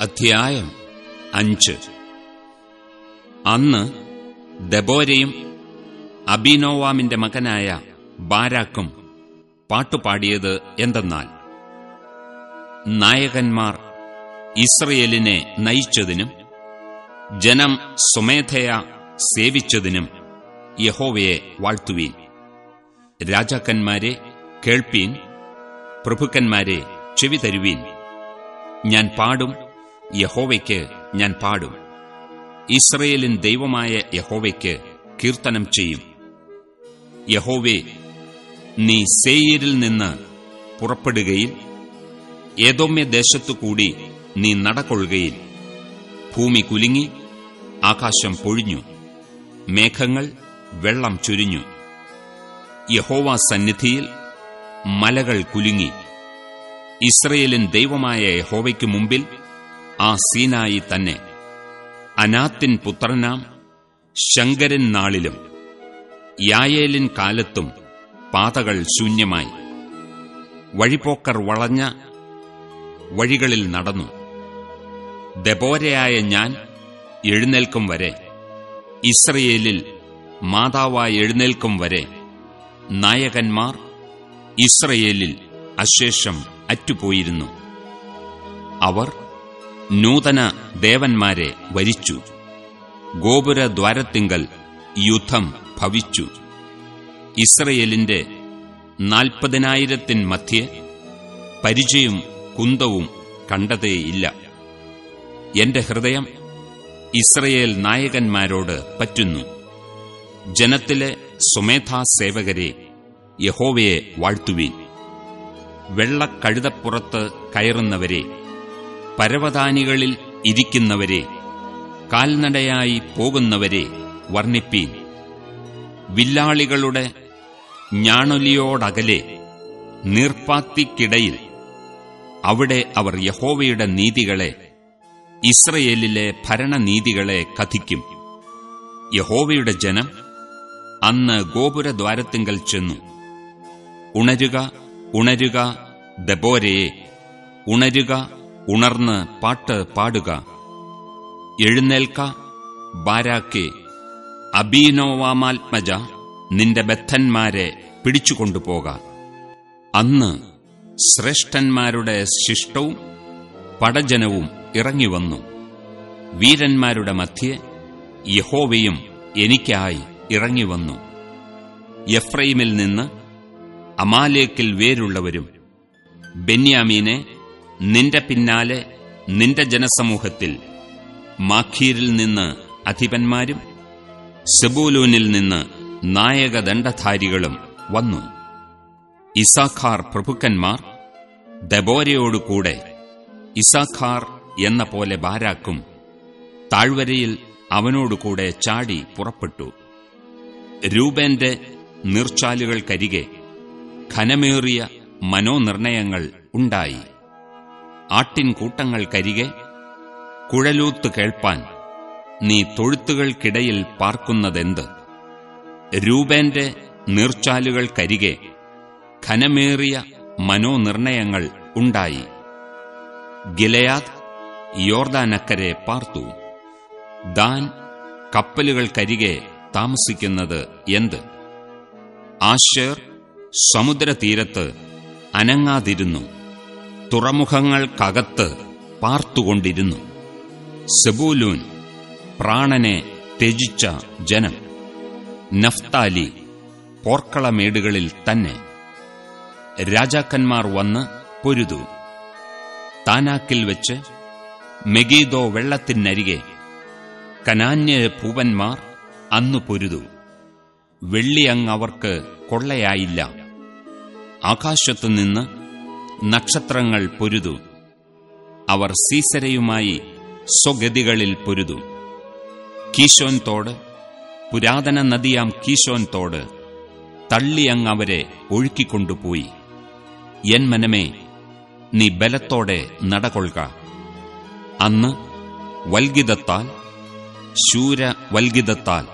അധ്യായം അഞ്ച്. അന്ന് ദബോരയും അബിനോവാമിന്റെ മകനായ ബാരാക്കും പാട്ടുപാടിയത് എന്തെന്നാൽ നായകന്മാർ ഇസ്രയേലിനെ നയിച്ചതിനും ജനം സ്വമേധയാ സേവിച്ചതിനും യഹോവയെ വാഴ്ത്തുവീൻ. രാജാക്കന്മാരെ കേൾപ്പീൻ പ്രഭുക്കന്മാരെ ചെവി തരുവീൻ. ഞാൻ പാടും യഹോവയ്ക്ക് ഞാൻ പാടും. ഇസ്രയേലിൻ ദൈവമായ യഹോവയ്ക്ക് കീർത്തനം ചെയ്യും. യഹോവേ നീ സേയിരിൽ നിന്ന് പുറപ്പെടുകയിൽ ഏതോമ്യ ദേശത്തുകൂടി നീ നടക്കൊള്ളുകയും ഭൂമി കുലുങ്ങി ആകാശം പൊഴിഞ്ഞു മേഘങ്ങൾ വെള്ളം ചുരിഞ്ഞു. യഹോവ സന്നിധിയിൽ മലകൾ കുലുങ്ങി. ഇസ്രയേലിൻ ദൈവമായ യഹോവയ്ക്കു മുമ്പിൽ ആ സീനായി തന്നെ. അനാത്തിൻ പുത്രനാം ശങ്കരൻ നാളിലും യായേലിൻ കാലത്തും പാതകൾ ശൂന്യമായി. വഴിപോക്കർ വളഞ്ഞ വഴികളിൽ നടന്നു. ദബോരയായ ഞാൻ എഴുന്നേൽക്കും വരെ ഇസ്രയേലിൽ മാതാവായി എഴുന്നേൽക്കും വരെ നായകന്മാർ ഇസ്രയേലിൽ അശേഷം അറ്റുപോയിരുന്നു. അവർ നൂതന ദേവന്മാരെ വരിച്ചു. ഗോപുരദ്വാരത്തിങ്കൽ യുദ്ധം ഭവിച്ചു. ഇസ്രയേലിന്റെ നാൽപ്പതിനായിരത്തിൻ മധ്യേ പരിചയം കുന്തവും കണ്ടതേയില്ല. എന്റെ ഹൃദയം ഇസ്രയേൽ നായകന്മാരോട് പറ്റുന്നു. ജനത്തിലെ സുമേധാസേവകരെ യഹോവയെ വാഴ്ത്തുവീൻ. വെള്ളക്കഴുതപ്പുറത്ത് കയറുന്നവരെ പരവതാനികളിൽ ഇരിക്കുന്നവരെ കാൽനടയായി പോകുന്നവരെ വർണിപ്പീൻ. വില്ലാളികളുടെ ഞാണൊലിയോടകലെ നീർപ്പാത്തിക്കിടയിൽ അവിടെ അവർ യഹോവയുടെ നീതികളെ ഇസ്രയേലിലെ ഭരണനീതികളെ കഥിക്കും. യഹോവയുടെ ജനം അന്ന് ഗോപുരദ്വാരത്തിങ്കൽ ചെന്നു. ഉണരുക ഉണരുക ദബോരയെ ഉണരുക ഉണർന്ന് പാട്ട് പാടുക. എഴുന്നേൽക്ക ബാരാക്കെ. അബീനോവാമാത്മജ നിന്റെ ബദ്ധന്മാരെ പിടിച്ചുകൊണ്ടുപോക. അന്ന് ശ്രേഷ്ഠന്മാരുടെ ശിഷ്ടവും പടജനവും ഇറങ്ങിവന്നു. വീരന്മാരുടെ മധ്യേ യഹോവയും എനിക്കായി ഇറങ്ങിവന്നു. എഫ്രൈമിൽ നിന്ന് അമാലേക്കിൽ വേരുള്ളവരും ബെന്യാമീനെ നിന്റെ പിന്നാലെ നിന്റെ ജനസമൂഹത്തിൽ മാഖീരിൽ നിന്ന് അധിപന്മാരും സെബൂലൂനിൽ നിന്ന് നായകദണ്ഡധാരികളും വന്നു. ഇസാഖാർ പ്രഭുക്കന്മാർ ദബോരയോടുകൂടെ ഇസാഖാർ എന്ന പോലെ ബാരാക്കും താഴ്വരയിൽ അവനോടുകൂടെ ചാടി പുറപ്പെട്ടു. രൂപന്റെ നീർച്ചാലുകൾക്കരികെ ഘനമേറിയ മനോനിർണയങ്ങൾ ഉണ്ടായി. ആട്ടിൻകൂട്ടങ്ങൾക്കരികെ കുഴലൂത്ത് കേൾപ്പാൻ നീ തൊഴുത്തുകൾക്കിടയിൽ പാർക്കുന്നതെന്ത്? രൂപന്റെ നീർച്ചാലുകൾക്കരികെ ഖനമേറിയ മനോനിർണയങ്ങൾ ഉണ്ടായി. ഗിലയാദ് യോർദാനക്കരെ പാർത്തു. ദാൻ കപ്പലുകൾ കരികെ താമസിക്കുന്നത് എന്ത്? ആശേർ സമുദ്രതീരത്ത് അനങ്ങാതിരുന്നു. തുറമുഖങ്ങൾക്കകത്ത് പാർത്തുകൊണ്ടിരുന്നു. സെബൂലൂൻ പ്രാണനെ ത്യജിച്ച ജനം. നഫ്താലി പോർക്കളമേടുകളിൽ തന്നെ. രാജാക്കന്മാർ വന്ന് പൊരുതു. താനാക്കിൽ വെച്ച് മെഗീദോ വെള്ളത്തിനരികെ കനാന്യ പൂവന്മാർ അന്നു പൊരുതു. വെള്ളിയങ്ങ് അവർക്ക് കൊള്ളയായില്ല. ആകാശത്തുനിന്ന് നക്ഷത്രങ്ങൾ പൊരുതു. അവർ സീസരയുമായി സ്വഗതികളിൽ പൊരുതു. കീശോൻ തോട് പുരാതന നദിയാം കീശോൻ തോട് തള്ളിയങ്ങവരെ ഒഴുക്കിക്കൊണ്ടുപോയി. എൻ മനമേ നീ ബലത്തോടെ നടകൊള്ളുക അന്ന് വൽഗിതത്താൽ ശൂര വൽഗിതത്താൽ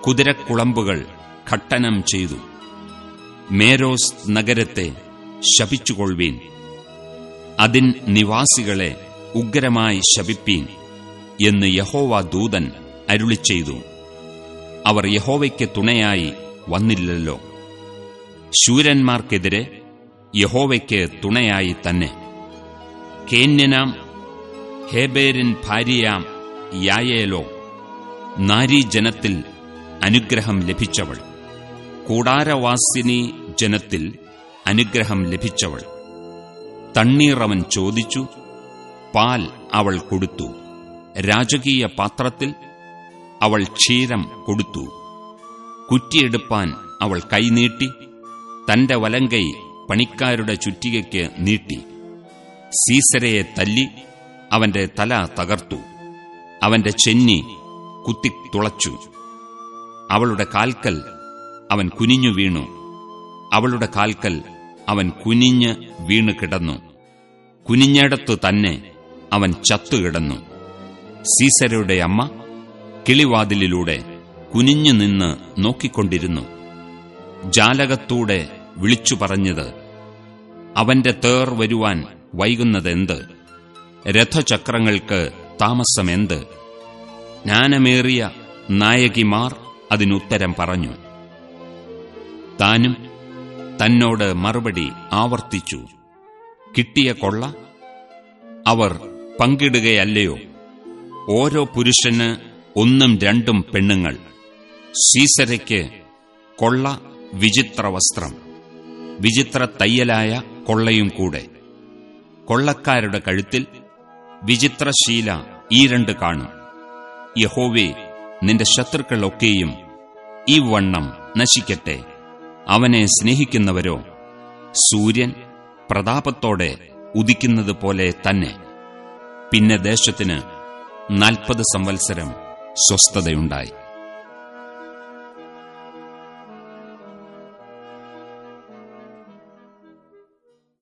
കുതിരക്കുളമ്പുകൾ ഘട്ടനം ചെയ്തു. മേരോസ് നഗരത്തെ ശപിച്ചുകൊള്ളുവീൻ. അതിൻ നിവാസികളെ ഉഗ്രമായി ശപിപ്പീൻ എന്ന് യഹോവ ദൂതൻ അരുളി ചെയ്തു അവർ യഹോവയ്ക്ക് തുണയായി വന്നില്ലല്ലോ. ശൂരന്മാർക്കെതിരെ യഹോവയ്ക്ക് തുണയായി തന്നെ. കേന്യനാം ഹേബേരിൻ ഭാര്യയാം യായേലോ നാരീജനത്തിൽ അനുഗ്രഹം ലഭിച്ചവൾ. കൂടാരവാസിനി ജനത്തിൽ അനുഗ്രഹം ലഭിച്ചവൾ. തണ്ണീറവൻ ചോദിച്ചു പാൽ അവൾ കൊടുത്തു. രാജകീയ പാത്രത്തിൽ അവൾ ക്ഷീരം കൊടുത്തു. കുറ്റിയെടുപ്പാൻ അവൾ കൈനീട്ടി തന്റെ വലങ്കൈ പണിക്കാരുടെ ചുറ്റികയ്ക്ക് നീട്ടി. സീസരയെ തല്ലി അവന്റെ തല തകർത്തു. അവന്റെ ചെന്നി കുത്തിത്തുളച്ചു. അവളുടെ കാൽക്കൽ അവൻ കുനിഞ്ഞു വീണു. അവളുടെ കാൽക്കൽ അവൻ കുനിഞ്ഞ് വീണ് കിടന്നു. കുനിഞ്ഞിടത്തു തന്നെ അവൻ ചത്തുകിടന്നു സീസരയുടെ അമ്മ കിളിവാതിലിലൂടെ കുനിഞ്ഞു നിന്ന് നോക്കിക്കൊണ്ടിരുന്നു. ജാലകത്തൂടെ വിളിച്ചു പറഞ്ഞത് അവന്റെ തേർ വരുവാൻ വൈകുന്നതെന്ത്? രഥചക്രങ്ങൾക്ക് താമസമെന്ത്? ജ്ഞാനമേറിയ നായകിമാർ അതിനുത്തരം പറഞ്ഞു. താനും തന്നോട് മറുപടി ആവർത്തിച്ചു. കിട്ടിയ കൊള്ള അവർ പങ്കിടുകയല്ലയോ? ഓരോ പുരുഷന് ഒന്നും രണ്ടും പെണ്ണുങ്ങൾ. സീസരയ്ക്ക് കൊള്ള വിചിത്ര വസ്ത്രം വിചിത്ര തയ്യലായ കൊള്ളയും കൂടെ. കൊള്ളക്കാരുടെ കഴുത്തിൽ വിചിത്രശീല ഈ രണ്ട് കാണും. യഹോവേ നിന്റെ ശത്രുക്കളൊക്കെയും ഈ വണ്ണം നശിക്കട്ടെ. അവനെ സ്നേഹിക്കുന്നവരോ? സൂര്യൻ പ്രതാപത്തോടെ ഉദിക്കുന്നത് പോലെ തന്നെ. പിന്നെ ദേശത്തിന് നാൽപ്പത് സംവത്സരം സ്വസ്ഥതയുണ്ടായി.